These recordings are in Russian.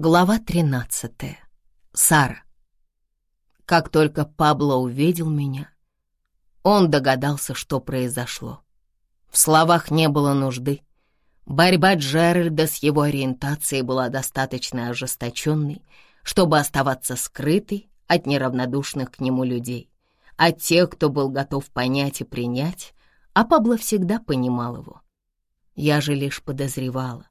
Глава 13. Сара. Как только Пабло увидел меня, он догадался, что произошло. В словах не было нужды. Борьба Джеральда с его ориентацией была достаточно ожесточенной, чтобы оставаться скрытой от неравнодушных к нему людей, от тех, кто был готов понять и принять, а Пабло всегда понимал его. Я же лишь подозревала,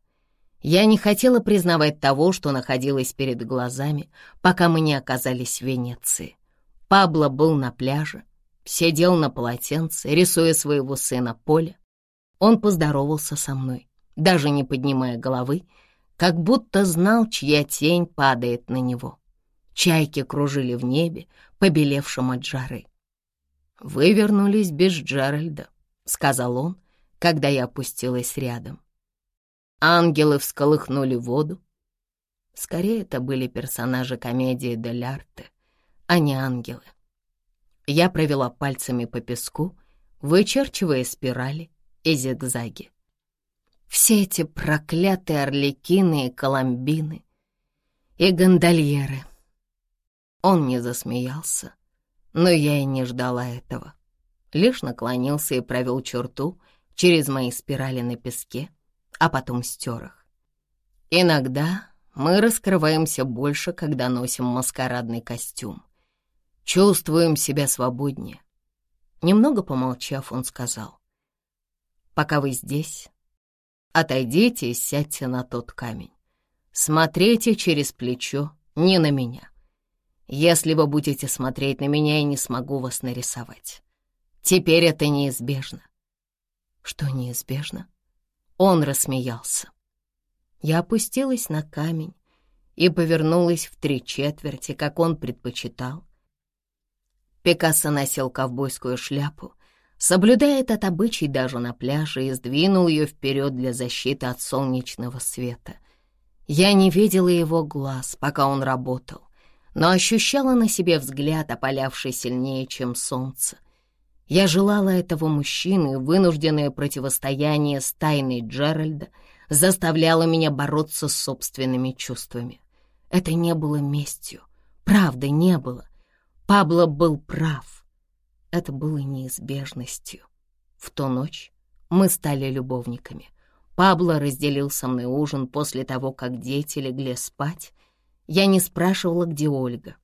я не хотела признавать того, что находилось перед глазами, пока мы не оказались в Венеции. Пабло был на пляже, сидел на полотенце, рисуя своего сына Поля. Он поздоровался со мной, даже не поднимая головы, как будто знал, чья тень падает на него. Чайки кружили в небе, побелевшем от жары. «Вы вернулись без Джеральда», — сказал он, когда я опустилась рядом. Ангелы всколыхнули воду. Скорее, это были персонажи комедии «Дель Арте», а не ангелы. Я провела пальцами по песку, вычерчивая спирали и зигзаги. Все эти проклятые орликины и коломбины и гондольеры. Он не засмеялся, но я и не ждала этого. Лишь наклонился и провел черту через мои спирали на песке, а потом стер их. Иногда мы раскрываемся больше, когда носим маскарадный костюм. Чувствуем себя свободнее. Немного помолчав, он сказал, «Пока вы здесь, отойдите и сядьте на тот камень. Смотрите через плечо, не на меня. Если вы будете смотреть на меня, я не смогу вас нарисовать. Теперь это неизбежно». «Что неизбежно?» Он рассмеялся. Я опустилась на камень и повернулась в три четверти, как он предпочитал. Пикассо носил ковбойскую шляпу, соблюдая этот обычай даже на пляже, и сдвинул ее вперед для защиты от солнечного света. Я не видела его глаз, пока он работал, но ощущала на себе взгляд, опалявший сильнее, чем солнце. Я желала этого мужчины, вынужденное противостояние с тайной Джеральда заставляло меня бороться с собственными чувствами. Это не было местью, правда не было. Пабло был прав. Это было неизбежностью. В ту ночь мы стали любовниками. Пабло разделил со мной ужин после того, как дети легли спать. Я не спрашивала, где Ольга.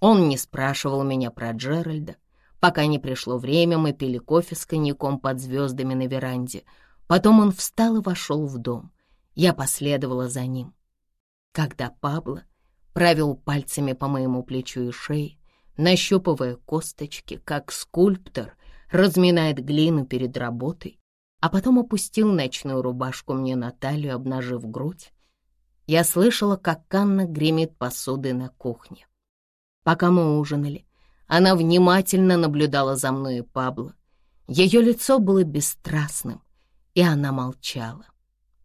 Он не спрашивал меня про Джеральда. Пока не пришло время, мы пили кофе с коньяком под звездами на веранде. Потом он встал и вошел в дом. Я последовала за ним. Когда Пабло провел пальцами по моему плечу и шее, нащупывая косточки, как скульптор разминает глину перед работой, а потом опустил ночную рубашку мне на талию, обнажив грудь, я слышала, как Канна гремит посуды на кухне. Пока мы ужинали, она внимательно наблюдала за мной и Пабло. Ее лицо было бесстрастным, и она молчала.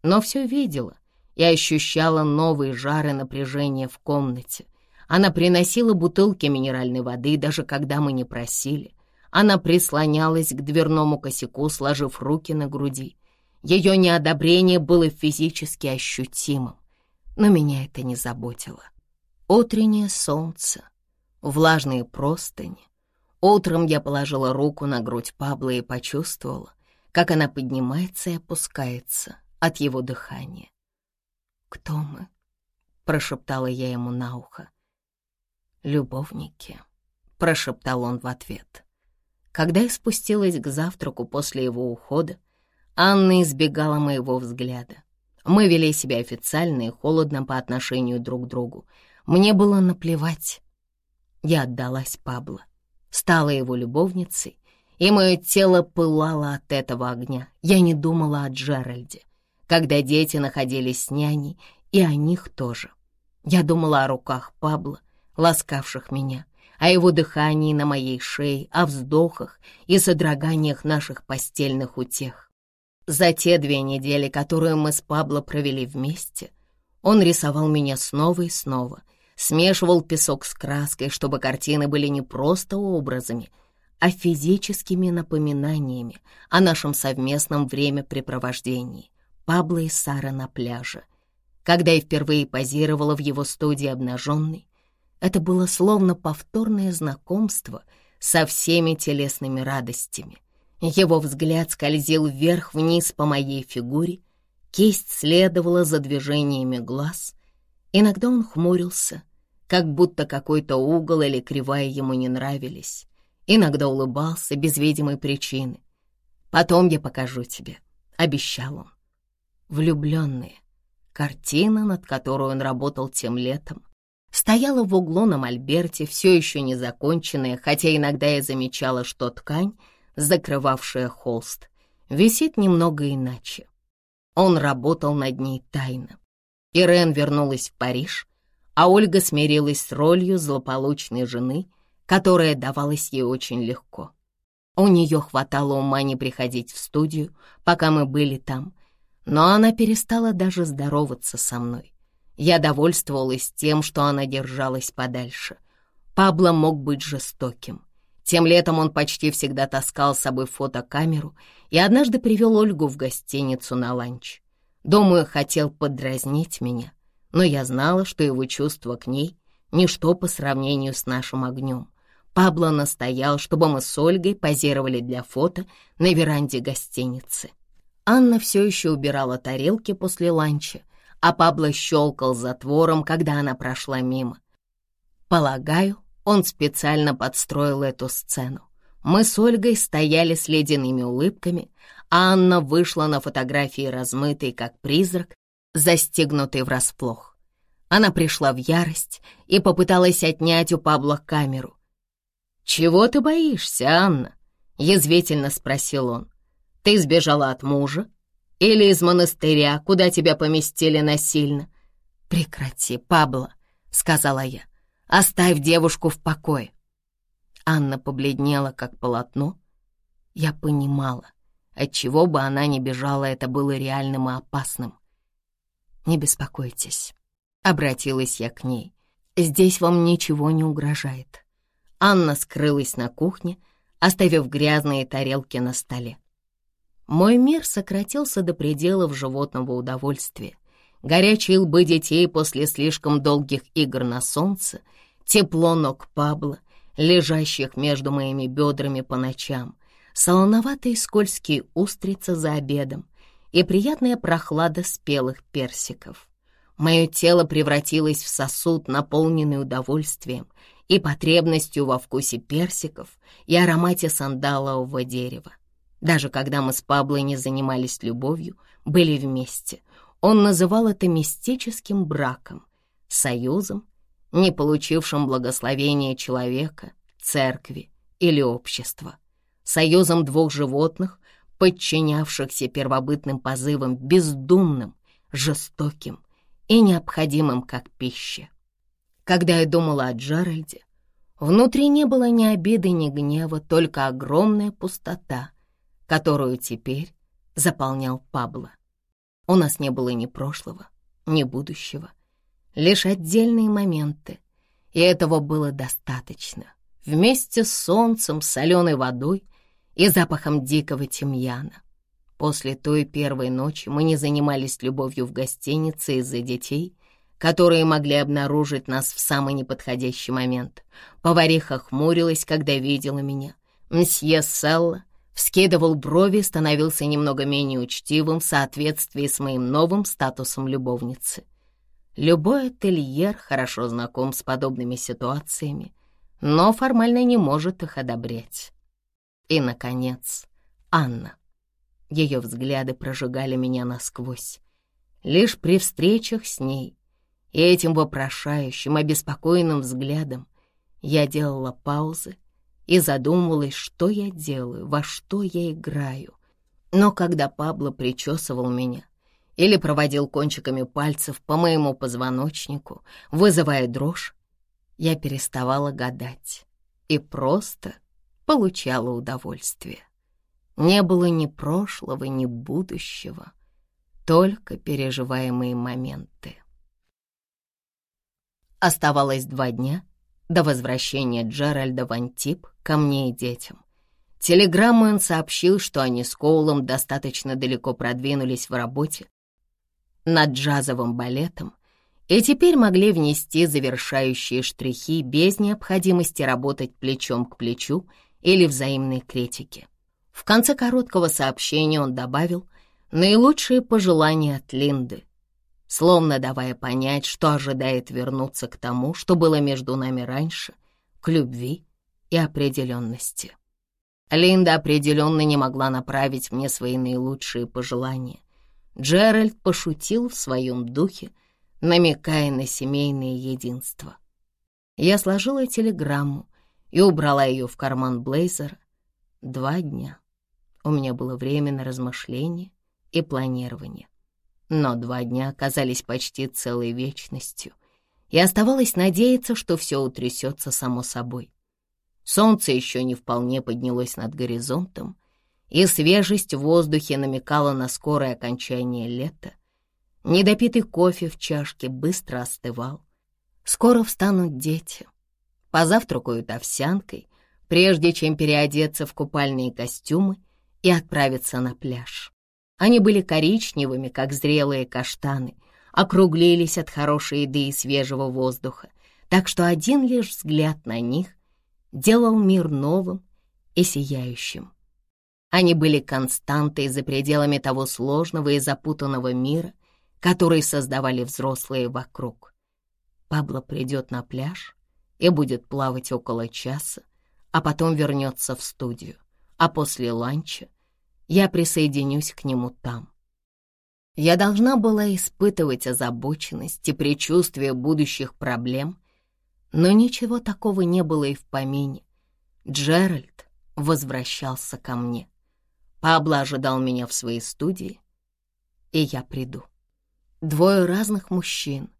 Но все видела и ощущала новые жары напряжения в комнате. Она приносила бутылки минеральной воды, даже когда мы не просили. Она прислонялась к дверному косяку, сложив руки на груди. Ее неодобрение было физически ощутимым, но меня это не заботило. Утреннее солнце влажные простыни. Утром я положила руку на грудь Пабло и почувствовала, как она поднимается и опускается от его дыхания. «Кто мы?» — прошептала я ему на ухо. «Любовники», — прошептал он в ответ. Когда я спустилась к завтраку после его ухода, Анна избегала моего взгляда. Мы вели себя официально и холодно по отношению друг к другу. Мне было наплевать, я отдалась Пабло, стала его любовницей, и мое тело пылало от этого огня. Я не думала о Джеральде, когда дети находились с няней, и о них тоже. Я думала о руках Пабло, ласкавших меня, о его дыхании на моей шее, о вздохах и содроганиях наших постельных утех. За те две недели, которые мы с Пабло провели вместе, он рисовал меня снова и снова — смешивал песок с краской, чтобы картины были не просто образами, а физическими напоминаниями о нашем совместном времяпрепровождении Пабло и Сара на пляже. Когда я впервые позировала в его студии обнаженной, это было словно повторное знакомство со всеми телесными радостями. Его взгляд скользил вверх-вниз по моей фигуре, кисть следовала за движениями глаз. Иногда он хмурился, как будто какой-то угол или кривая ему не нравились. Иногда улыбался без видимой причины. «Потом я покажу тебе», — обещал он. «Влюбленные». Картина, над которой он работал тем летом, стояла в углу на мольберте, все еще не законченная, хотя иногда я замечала, что ткань, закрывавшая холст, висит немного иначе. Он работал над ней тайно. Ирен вернулась в Париж, а Ольга смирилась с ролью злополучной жены, которая давалась ей очень легко. У нее хватало ума не приходить в студию, пока мы были там, но она перестала даже здороваться со мной. Я довольствовалась тем, что она держалась подальше. Пабло мог быть жестоким. Тем летом он почти всегда таскал с собой фотокамеру и однажды привел Ольгу в гостиницу на ланч. Думаю, хотел подразнить меня, но я знала, что его чувство к ней — ничто по сравнению с нашим огнем. Пабло настоял, чтобы мы с Ольгой позировали для фото на веранде гостиницы. Анна все еще убирала тарелки после ланча, а Пабло щелкал затвором, когда она прошла мимо. Полагаю, он специально подстроил эту сцену. Мы с Ольгой стояли с ледяными улыбками, Анна вышла на фотографии размытой, как призрак, застегнутый врасплох. Она пришла в ярость и попыталась отнять у Пабло камеру. «Чего ты боишься, Анна?» — язвительно спросил он. «Ты сбежала от мужа или из монастыря, куда тебя поместили насильно?» «Прекрати, Пабло», — сказала я. «Оставь девушку в покое». Анна побледнела, как полотно. Я понимала, отчего бы она ни бежала, это было реальным и опасным. «Не беспокойтесь», — обратилась я к ней. «Здесь вам ничего не угрожает». Анна скрылась на кухне, оставив грязные тарелки на столе. Мой мир сократился до пределов животного удовольствия. Горячие лбы детей после слишком долгих игр на солнце, тепло ног Пабло, лежащих между моими бедрами по ночам, солоноватые скользкие устрицы за обедом и приятная прохлада спелых персиков. Мое тело превратилось в сосуд, наполненный удовольствием и потребностью во вкусе персиков и аромате сандалового дерева. Даже когда мы с Паблой не занимались любовью, были вместе, он называл это мистическим браком, союзом, не получившим благословения человека, церкви или общества, союзом двух животных, подчинявшихся первобытным позывам бездумным, жестоким и необходимым как пища. Когда я думала о Джеральде, внутри не было ни обиды, ни гнева, только огромная пустота, которую теперь заполнял Пабло. У нас не было ни прошлого, ни будущего, лишь отдельные моменты, и этого было достаточно. Вместе с солнцем, соленой водой и запахом дикого тимьяна. После той первой ночи мы не занимались любовью в гостинице из-за детей, которые могли обнаружить нас в самый неподходящий момент. Повариха хмурилась, когда видела меня. Мсье Селла вскидывал брови, становился немного менее учтивым в соответствии с моим новым статусом любовницы. Любой ательер хорошо знаком с подобными ситуациями, но формально не может их одобрять. И, наконец, Анна. Ее взгляды прожигали меня насквозь. Лишь при встречах с ней и этим вопрошающим, обеспокоенным взглядом я делала паузы и задумывалась, что я делаю, во что я играю. Но когда Пабло причесывал меня или проводил кончиками пальцев по моему позвоночнику, вызывая дрожь, я переставала гадать и просто получала удовольствие. Не было ни прошлого, ни будущего, только переживаемые моменты. Оставалось два дня до возвращения Джеральда в Антип ко мне и детям. Телеграммой он сообщил, что они с Коулом достаточно далеко продвинулись в работе, над джазовым балетом и теперь могли внести завершающие штрихи без необходимости работать плечом к плечу или взаимной критики. В конце короткого сообщения он добавил наилучшие пожелания от Линды, словно давая понять, что ожидает вернуться к тому, что было между нами раньше, к любви и определенности. Линда определенно не могла направить мне свои наилучшие пожелания. Джеральд пошутил в своем духе, намекая на семейное единство. Я сложила телеграмму и убрала ее в карман блейзера. Два дня. У меня было время на размышление и планирование. Но два дня оказались почти целой вечностью, и оставалось надеяться, что все утрясется само собой. Солнце еще не вполне поднялось над горизонтом, и свежесть в воздухе намекала на скорое окончание лета. Недопитый кофе в чашке быстро остывал. Скоро встанут дети, позавтракают овсянкой, прежде чем переодеться в купальные костюмы и отправиться на пляж. Они были коричневыми, как зрелые каштаны, округлились от хорошей еды и свежего воздуха, так что один лишь взгляд на них делал мир новым и сияющим. Они были константой за пределами того сложного и запутанного мира, который создавали взрослые вокруг. Пабло придет на пляж и будет плавать около часа, а потом вернется в студию, а после ланча я присоединюсь к нему там. Я должна была испытывать озабоченность и предчувствие будущих проблем, но ничего такого не было и в помине. Джеральд возвращался ко мне. Пабло ожидал меня в своей студии, и я приду. Двое разных мужчин,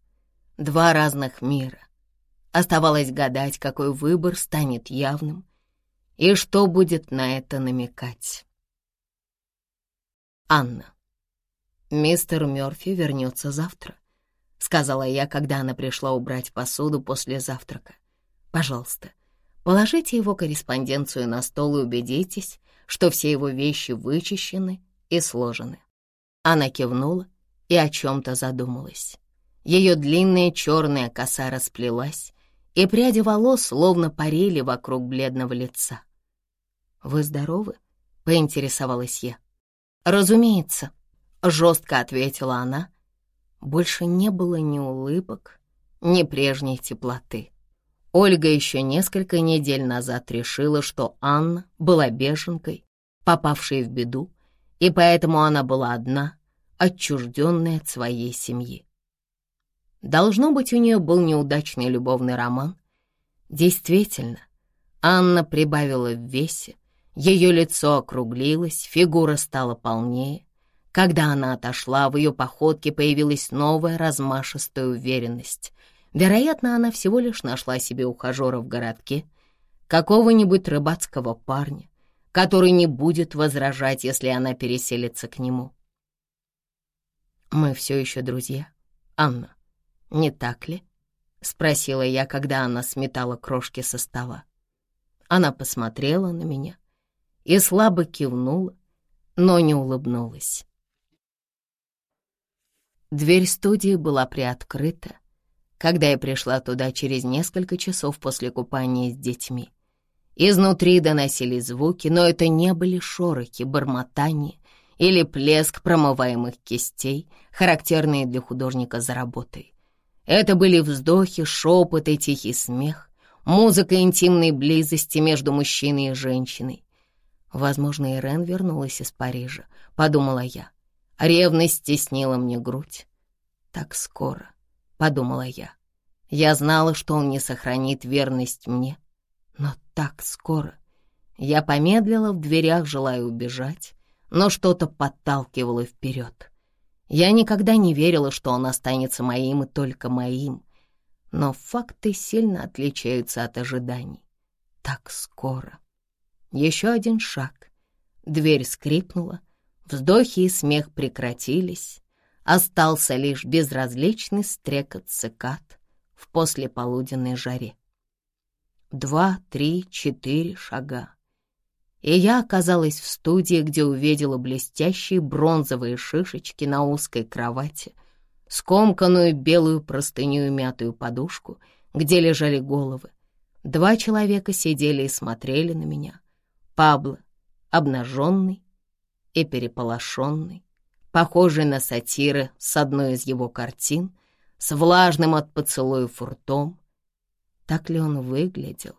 два разных мира. Оставалось гадать, какой выбор станет явным и что будет на это намекать. Анна. Мистер Мёрфи вернется завтра. — сказала я, когда она пришла убрать посуду после завтрака. «Пожалуйста, положите его корреспонденцию на стол и убедитесь, что все его вещи вычищены и сложены». Она кивнула и о чем-то задумалась. Ее длинная черная коса расплелась, и пряди волос словно парили вокруг бледного лица. «Вы здоровы?» — поинтересовалась я. «Разумеется», — жестко ответила она, больше не было ни улыбок, ни прежней теплоты. Ольга еще несколько недель назад решила, что Анна была беженкой, попавшей в беду, и поэтому она была одна, отчужденная от своей семьи. Должно быть, у нее был неудачный любовный роман. Действительно, Анна прибавила в весе, ее лицо округлилось, фигура стала полнее, когда она отошла, в ее походке появилась новая размашистая уверенность. Вероятно, она всего лишь нашла себе ухажера в городке, какого-нибудь рыбацкого парня, который не будет возражать, если она переселится к нему. «Мы все еще друзья, Анна, не так ли?» — спросила я, когда она сметала крошки со стола. Она посмотрела на меня и слабо кивнула, но не улыбнулась. Дверь студии была приоткрыта, когда я пришла туда через несколько часов после купания с детьми. Изнутри доносились звуки, но это не были шорохи, бормотания или плеск промываемых кистей, характерные для художника за работой. Это были вздохи, шепот и тихий смех, музыка интимной близости между мужчиной и женщиной. Возможно, Ирен вернулась из Парижа, подумала я. Ревность стеснила мне грудь. Так скоро, подумала я. Я знала, что он не сохранит верность мне, но так скоро. Я помедлила в дверях, желая убежать, но что-то подталкивало вперед. Я никогда не верила, что он останется моим и только моим, но факты сильно отличаются от ожиданий. Так скоро. Еще один шаг. Дверь скрипнула, Вздохи и смех прекратились, остался лишь безразличный стрекот цикад в послеполуденной жаре. Два, три, четыре шага. И я оказалась в студии, где увидела блестящие бронзовые шишечки на узкой кровати, скомканную белую простыню и мятую подушку, где лежали головы. Два человека сидели и смотрели на меня. Пабло, обнаженный и переполошенный, похожий на сатиры с одной из его картин, с влажным от поцелуев ртом. Так ли он выглядел,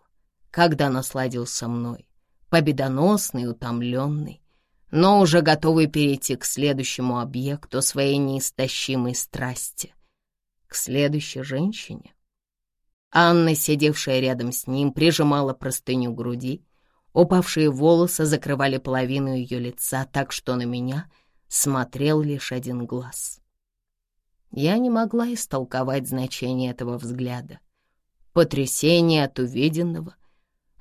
когда насладился мной, победоносный, утомленный, но уже готовый перейти к следующему объекту своей неистощимой страсти, к следующей женщине? Анна, сидевшая рядом с ним, прижимала простыню груди, Упавшие волосы закрывали половину ее лица, так что на меня смотрел лишь один глаз. Я не могла истолковать значение этого взгляда. Потрясение от увиденного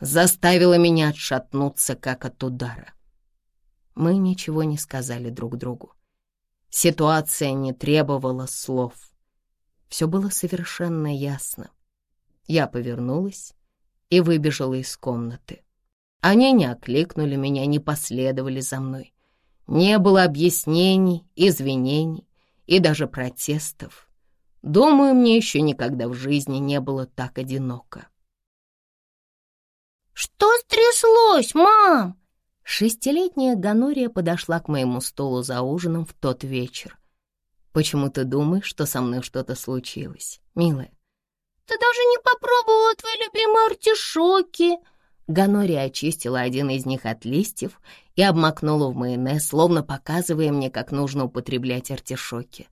заставило меня отшатнуться, как от удара. Мы ничего не сказали друг другу. Ситуация не требовала слов. Все было совершенно ясно. Я повернулась и выбежала из комнаты. Они не окликнули меня, не последовали за мной. Не было объяснений, извинений и даже протестов. Думаю, мне еще никогда в жизни не было так одиноко. «Что стряслось, мам?» Шестилетняя Ганория подошла к моему столу за ужином в тот вечер. «Почему ты думаешь, что со мной что-то случилось, милая?» «Ты даже не попробовала твои любимые артишоки!» Ганори очистила один из них от листьев и обмакнула в майонез, словно показывая мне, как нужно употреблять артишоки.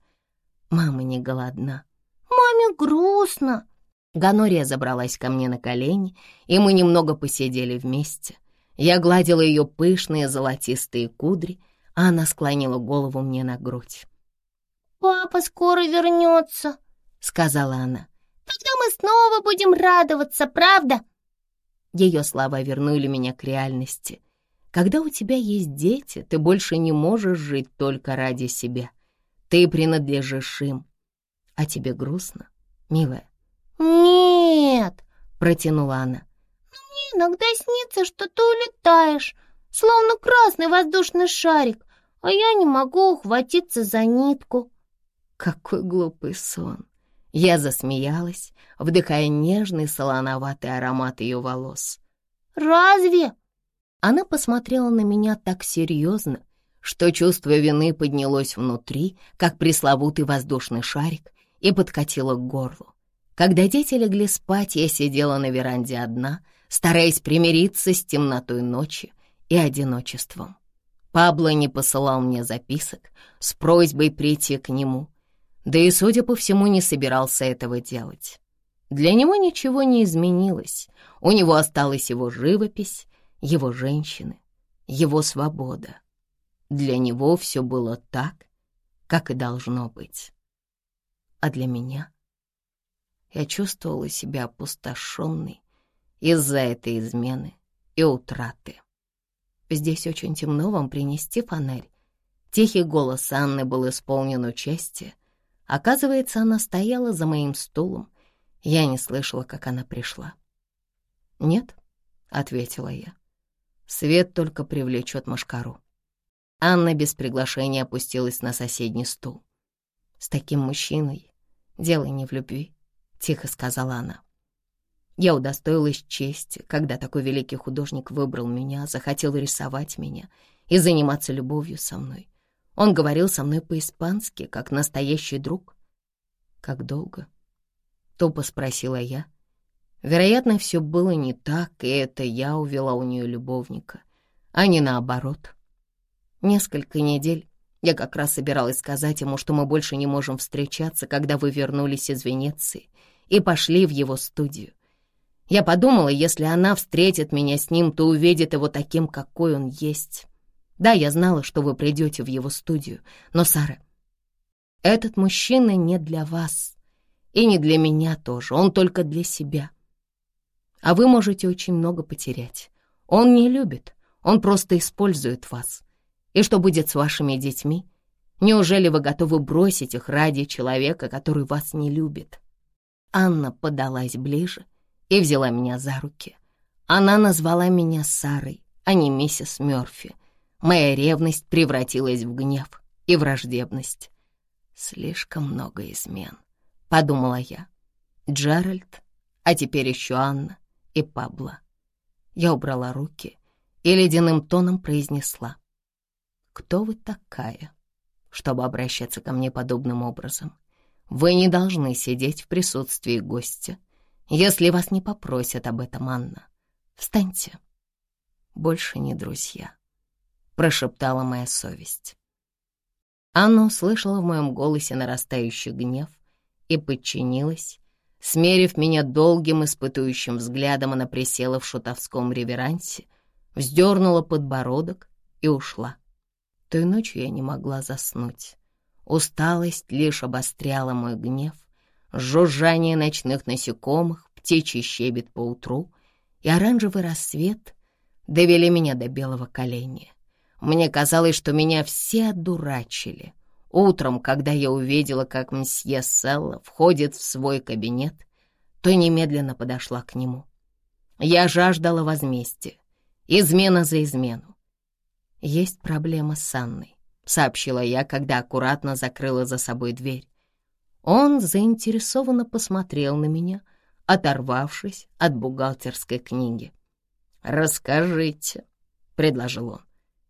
Мама не голодна. «Маме грустно!» Ганория забралась ко мне на колени, и мы немного посидели вместе. Я гладила ее пышные золотистые кудри, а она склонила голову мне на грудь. «Папа скоро вернется», — сказала она. «Тогда мы снова будем радоваться, правда?» Ее слова вернули меня к реальности. Когда у тебя есть дети, ты больше не можешь жить только ради себя. Ты принадлежишь им. А тебе грустно, милая? «Нет», — протянула она. «Но мне иногда снится, что ты улетаешь, словно красный воздушный шарик, а я не могу ухватиться за нитку». Какой глупый сон. Я засмеялась, вдыхая нежный солоноватый аромат ее волос. «Разве?» Она посмотрела на меня так серьезно, что чувство вины поднялось внутри, как пресловутый воздушный шарик, и подкатило к горлу. Когда дети легли спать, я сидела на веранде одна, стараясь примириться с темнотой ночи и одиночеством. Пабло не посылал мне записок с просьбой прийти к нему, да и, судя по всему, не собирался этого делать. Для него ничего не изменилось. У него осталась его живопись, его женщины, его свобода. Для него все было так, как и должно быть. А для меня я чувствовала себя опустошенной из-за этой измены и утраты. Здесь очень темно, вам принести фонарь. Тихий голос Анны был исполнен участия, Оказывается, она стояла за моим стулом. Я не слышала, как она пришла. «Нет», — ответила я. «Свет только привлечет машкару». Анна без приглашения опустилась на соседний стул. «С таким мужчиной дело не в любви», — тихо сказала она. Я удостоилась чести, когда такой великий художник выбрал меня, захотел рисовать меня и заниматься любовью со мной. Он говорил со мной по-испански, как настоящий друг. «Как долго?» — тупо спросила я. Вероятно, все было не так, и это я увела у нее любовника, а не наоборот. Несколько недель я как раз собиралась сказать ему, что мы больше не можем встречаться, когда вы вернулись из Венеции и пошли в его студию. Я подумала, если она встретит меня с ним, то увидит его таким, какой он есть. Да, я знала, что вы придете в его студию, но, Сара, этот мужчина не для вас и не для меня тоже, он только для себя. А вы можете очень много потерять. Он не любит, он просто использует вас. И что будет с вашими детьми? Неужели вы готовы бросить их ради человека, который вас не любит? Анна подалась ближе и взяла меня за руки. Она назвала меня Сарой, а не миссис Мёрфи — Моя ревность превратилась в гнев и враждебность. Слишком много измен, подумала я. Джеральд, а теперь еще Анна и Пабло. Я убрала руки и ледяным тоном произнесла. «Кто вы такая, чтобы обращаться ко мне подобным образом? Вы не должны сидеть в присутствии гостя, если вас не попросят об этом, Анна. Встаньте. Больше не друзья», — прошептала моя совесть. Анна услышала в моем голосе нарастающий гнев и подчинилась. Смерив меня долгим испытующим взглядом, она присела в шутовском реверансе, вздернула подбородок и ушла. Той ночью я не могла заснуть. Усталость лишь обостряла мой гнев, жужжание ночных насекомых, птичий щебет по утру и оранжевый рассвет довели меня до белого коленя. Мне казалось, что меня все одурачили. Утром, когда я увидела, как мсье Селла входит в свой кабинет, то немедленно подошла к нему. Я жаждала возмездия, измена за измену. «Есть проблема с Анной», — сообщила я, когда аккуратно закрыла за собой дверь. Он заинтересованно посмотрел на меня, оторвавшись от бухгалтерской книги. «Расскажите», — предложил он.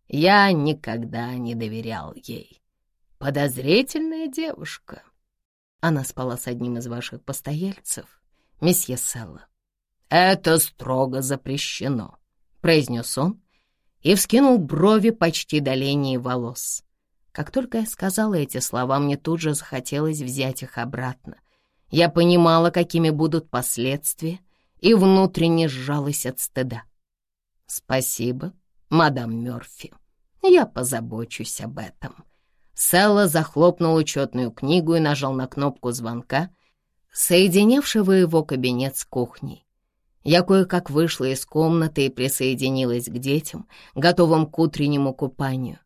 Я никогда не доверял ей. Подозрительная девушка. Она спала с одним из ваших постояльцев, месье Селла. Это строго запрещено, произнес он и вскинул брови почти до линии волос. Как только я сказала эти слова, мне тут же захотелось взять их обратно. Я понимала, какими будут последствия, и внутренне сжалась от стыда. «Спасибо», мадам Мёрфи. Я позабочусь об этом». Селла захлопнул учетную книгу и нажал на кнопку звонка, соединявшего его кабинет с кухней. Я кое-как вышла из комнаты и присоединилась к детям, готовым к утреннему купанию.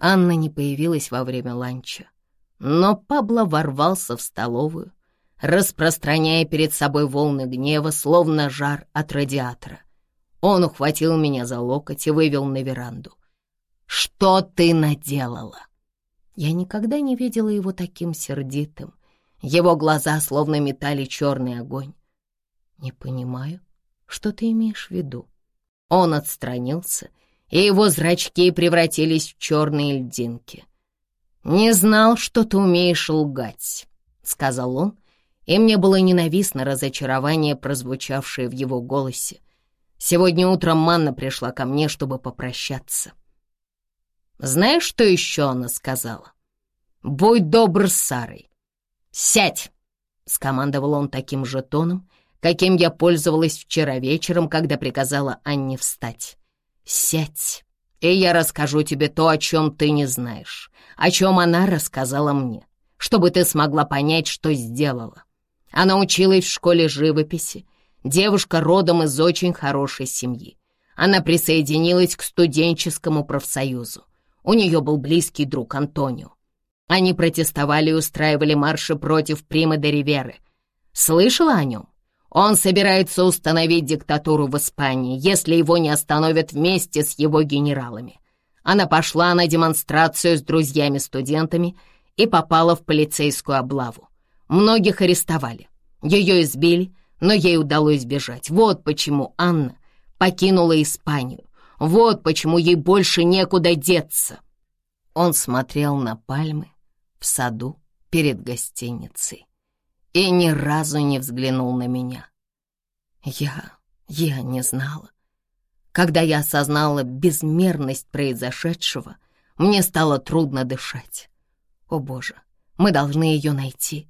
Анна не появилась во время ланча, но Пабло ворвался в столовую, распространяя перед собой волны гнева, словно жар от радиатора. Он ухватил меня за локоть и вывел на веранду. «Что ты наделала?» Я никогда не видела его таким сердитым. Его глаза словно метали черный огонь. «Не понимаю, что ты имеешь в виду?» Он отстранился, и его зрачки превратились в черные льдинки. «Не знал, что ты умеешь лгать», — сказал он, и мне было ненавистно разочарование, прозвучавшее в его голосе. Сегодня утром Манна пришла ко мне, чтобы попрощаться. Знаешь, что еще она сказала? «Будь добр с Сарой». «Сядь!» — скомандовал он таким же тоном, каким я пользовалась вчера вечером, когда приказала Анне встать. «Сядь, и я расскажу тебе то, о чем ты не знаешь, о чем она рассказала мне, чтобы ты смогла понять, что сделала. Она училась в школе живописи, Девушка родом из очень хорошей семьи. Она присоединилась к студенческому профсоюзу. У нее был близкий друг Антонио. Они протестовали и устраивали марши против Примы де Риверы. Слышала о нем? Он собирается установить диктатуру в Испании, если его не остановят вместе с его генералами. Она пошла на демонстрацию с друзьями-студентами и попала в полицейскую облаву. Многих арестовали. Ее избили, но ей удалось бежать. Вот почему Анна покинула Испанию. Вот почему ей больше некуда деться. Он смотрел на пальмы в саду перед гостиницей и ни разу не взглянул на меня. Я, я не знала. Когда я осознала безмерность произошедшего, мне стало трудно дышать. О боже, мы должны ее найти.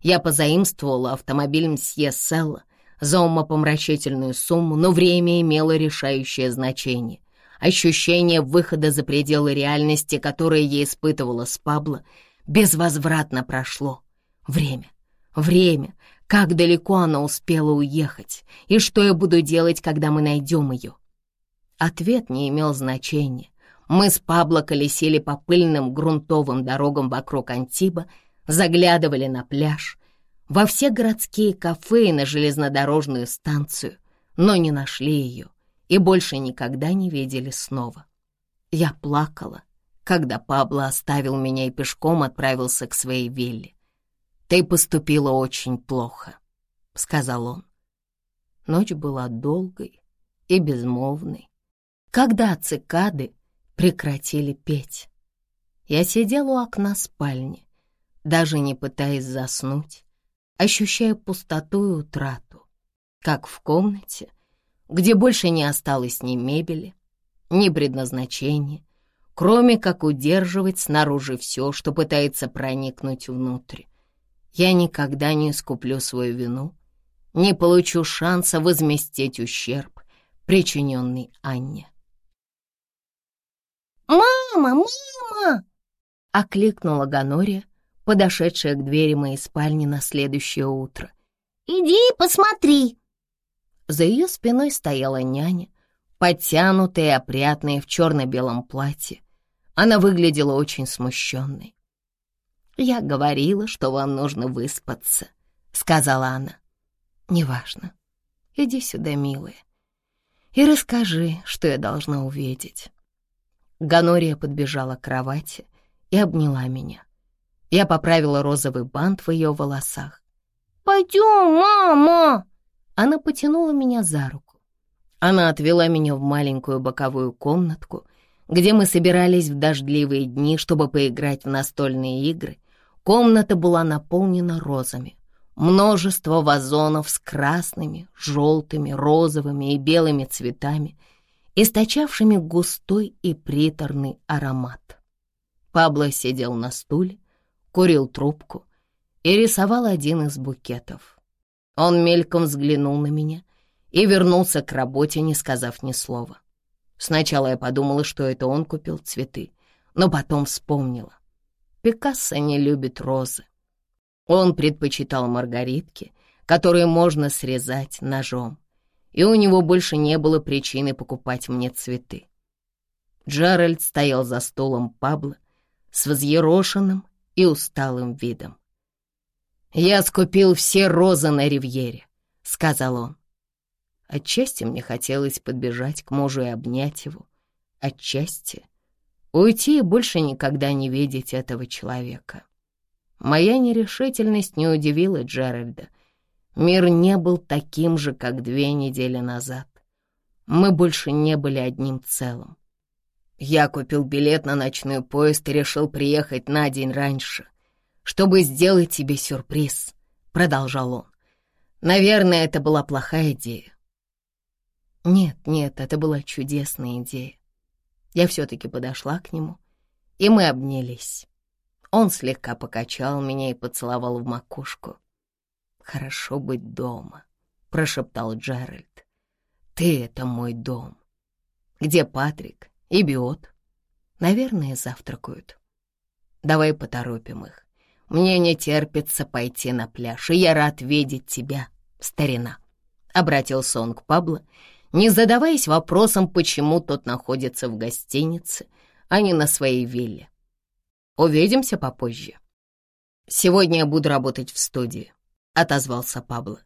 Я позаимствовала автомобиль мсье Селла за умопомрачительную сумму, но время имело решающее значение. Ощущение выхода за пределы реальности, которое я испытывала с Пабло, безвозвратно прошло. Время, время, как далеко она успела уехать, и что я буду делать, когда мы найдем ее. Ответ не имел значения. Мы с Пабло колесили по пыльным грунтовым дорогам вокруг Антиба, заглядывали на пляж, во все городские кафе и на железнодорожную станцию, но не нашли ее и больше никогда не видели снова. Я плакала когда Пабло оставил меня и пешком отправился к своей вилле. «Ты поступила очень плохо», — сказал он. Ночь была долгой и безмолвной. Когда цикады прекратили петь, я сидел у окна спальни, даже не пытаясь заснуть, ощущая пустоту и утрату, как в комнате, где больше не осталось ни мебели, ни предназначения, кроме как удерживать снаружи все, что пытается проникнуть внутрь. Я никогда не искуплю свою вину, не получу шанса возместить ущерб, причиненный Анне. «Мама, мама!» — окликнула Ганория, подошедшая к двери моей спальни на следующее утро. «Иди посмотри!» За ее спиной стояла няня, подтянутая и опрятная в черно-белом платье. Она выглядела очень смущенной. «Я говорила, что вам нужно выспаться», — сказала она. «Неважно. Иди сюда, милая, и расскажи, что я должна увидеть». Ганория подбежала к кровати и обняла меня. Я поправила розовый бант в ее волосах. «Пойдем, мама!» Она потянула меня за руку. Она отвела меня в маленькую боковую комнатку, где мы собирались в дождливые дни, чтобы поиграть в настольные игры. Комната была наполнена розами. Множество вазонов с красными, желтыми, розовыми и белыми цветами — источавшими густой и приторный аромат. Пабло сидел на стуле, курил трубку и рисовал один из букетов. Он мельком взглянул на меня и вернулся к работе, не сказав ни слова. Сначала я подумала, что это он купил цветы, но потом вспомнила. Пикассо не любит розы. Он предпочитал маргаритки, которые можно срезать ножом и у него больше не было причины покупать мне цветы. Джеральд стоял за столом Пабло с взъерошенным и усталым видом. «Я скупил все розы на ривьере», — сказал он. Отчасти мне хотелось подбежать к мужу и обнять его. Отчасти уйти и больше никогда не видеть этого человека. Моя нерешительность не удивила Джеральда — Мир не был таким же, как две недели назад. Мы больше не были одним целым. Я купил билет на ночной поезд и решил приехать на день раньше, чтобы сделать тебе сюрприз, — продолжал он. Наверное, это была плохая идея. Нет, нет, это была чудесная идея. Я все-таки подошла к нему, и мы обнялись. Он слегка покачал меня и поцеловал в макушку. «Хорошо быть дома», — прошептал Джеральд. «Ты — это мой дом. Где Патрик и Биот? Наверное, завтракают. Давай поторопим их. Мне не терпится пойти на пляж, и я рад видеть тебя, старина», — обратился он к Пабло, не задаваясь вопросом, почему тот находится в гостинице, а не на своей вилле. «Увидимся попозже. Сегодня я буду работать в студии. — отозвался Пабло.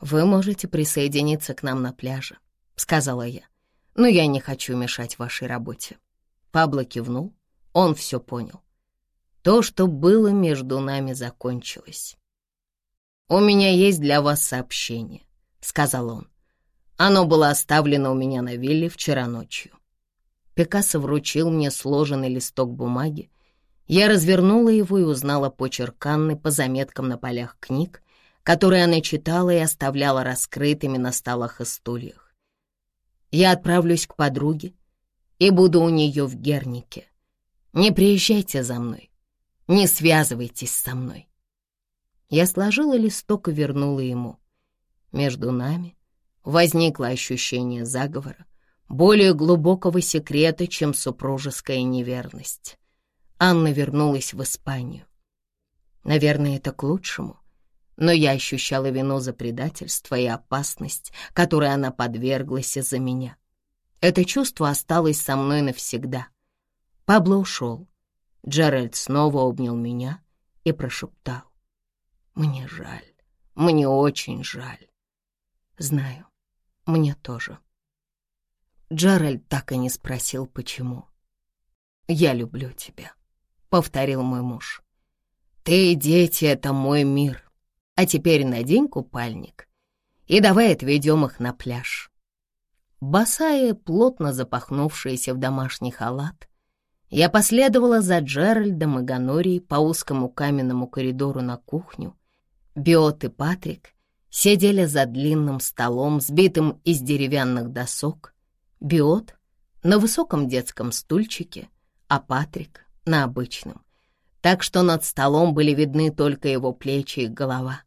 «Вы можете присоединиться к нам на пляже», — сказала я. «Но я не хочу мешать вашей работе». Пабло кивнул, он все понял. То, что было между нами, закончилось. «У меня есть для вас сообщение», — сказал он. «Оно было оставлено у меня на вилле вчера ночью». Пикассо вручил мне сложенный листок бумаги. Я развернула его и узнала почерк Анны по заметкам на полях книг, которые она читала и оставляла раскрытыми на столах и стульях. Я отправлюсь к подруге и буду у нее в Гернике. Не приезжайте за мной, не связывайтесь со мной. Я сложила листок и вернула ему. Между нами возникло ощущение заговора, более глубокого секрета, чем супружеская неверность. Анна вернулась в Испанию. Наверное, это к лучшему но я ощущала вину за предательство и опасность, которой она подверглась из-за меня. Это чувство осталось со мной навсегда. Пабло ушел. Джеральд снова обнял меня и прошептал. «Мне жаль, мне очень жаль». «Знаю, мне тоже». Джеральд так и не спросил, почему. «Я люблю тебя», — повторил мой муж. «Ты и дети — это мой мир. А теперь надень купальник и давай отведем их на пляж». Босая, плотно запахнувшаяся в домашний халат, я последовала за Джеральдом и Ганорией по узкому каменному коридору на кухню. Биот и Патрик сидели за длинным столом, сбитым из деревянных досок. Биот на высоком детском стульчике, а Патрик на обычном. Так что над столом были видны только его плечи и голова.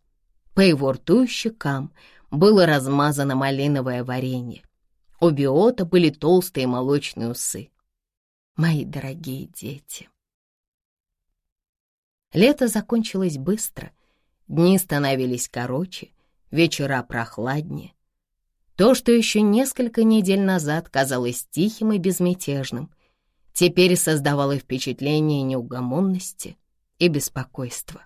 По его рту и щекам было размазано малиновое варенье. У Биота были толстые молочные усы. Мои дорогие дети. Лето закончилось быстро, дни становились короче, вечера прохладнее. То, что еще несколько недель назад казалось тихим и безмятежным, теперь создавало впечатление неугомонности и беспокойства.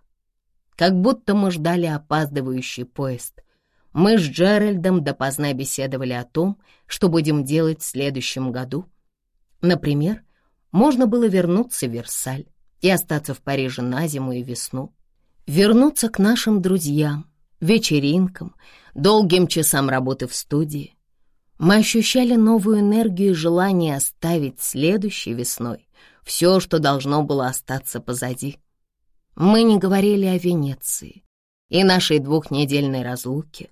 Как будто мы ждали опаздывающий поезд. Мы с Джеральдом допоздна беседовали о том, что будем делать в следующем году. Например, можно было вернуться в Версаль и остаться в Париже на зиму и весну, вернуться к нашим друзьям, вечеринкам, долгим часам работы в студии. Мы ощущали новую энергию и желание оставить следующей весной все, что должно было остаться позади. Мы не говорили о Венеции и нашей двухнедельной разлуке.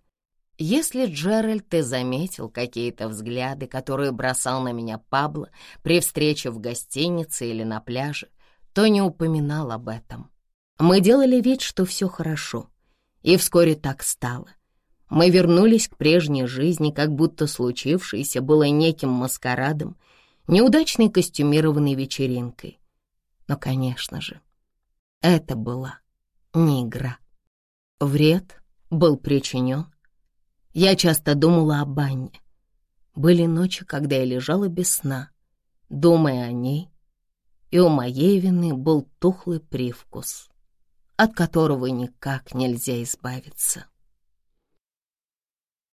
Если Джеральд и заметил какие-то взгляды, которые бросал на меня Пабло при встрече в гостинице или на пляже, то не упоминал об этом. Мы делали вид, что все хорошо — и вскоре так стало. Мы вернулись к прежней жизни, как будто случившееся было неким маскарадом, неудачной костюмированной вечеринкой. Но, конечно же, это была не игра. Вред был причинен. Я часто думала о банне. Были ночи, когда я лежала без сна, думая о ней, и у моей вины был тухлый привкус от которого никак нельзя избавиться.